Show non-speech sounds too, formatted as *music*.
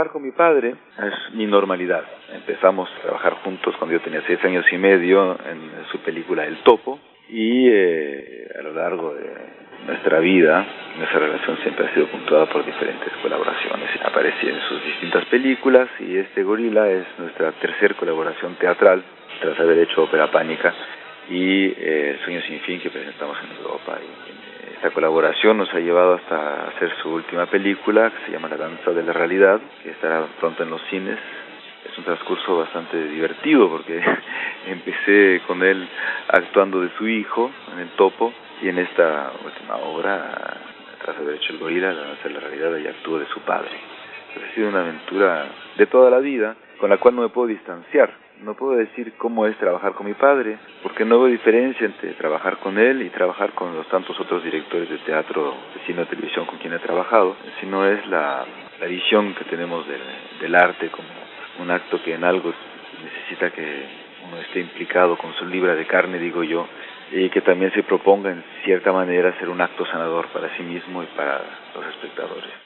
trabajar con mi padre es mi normalidad. Empezamos a trabajar juntos cuando yo tenía seis años y medio en su película El Topo y eh, a lo largo de nuestra vida, nuestra relación siempre ha sido puntuada por diferentes colaboraciones. Aparece en sus distintas películas y este Gorila es nuestra tercera colaboración teatral tras haber hecho Ópera Pánica y eh, Sueño Sin Fin que presentamos en Europa. Y esta colaboración nos ha llevado hasta hacer su última película que se llama La Danza de la Realidad, que estará pronto en los cines. Es un transcurso bastante divertido porque *laughs* empecé con él actuando de su hijo en el topo y en esta última obra, tras haber hecho el gorila, la danza de la realidad, ella actúa de su padre. Ha sido una aventura de toda la vida con la cual no me puedo distanciar no puedo decir cómo es trabajar con mi padre, porque no veo diferencia entre trabajar con él y trabajar con los tantos otros directores de teatro, de cine o televisión con quien he trabajado, sino es la, visión que tenemos del, del arte como un acto que en algo necesita que uno esté implicado con su libra de carne, digo yo, y que también se proponga en cierta manera ser un acto sanador para sí mismo y para los espectadores.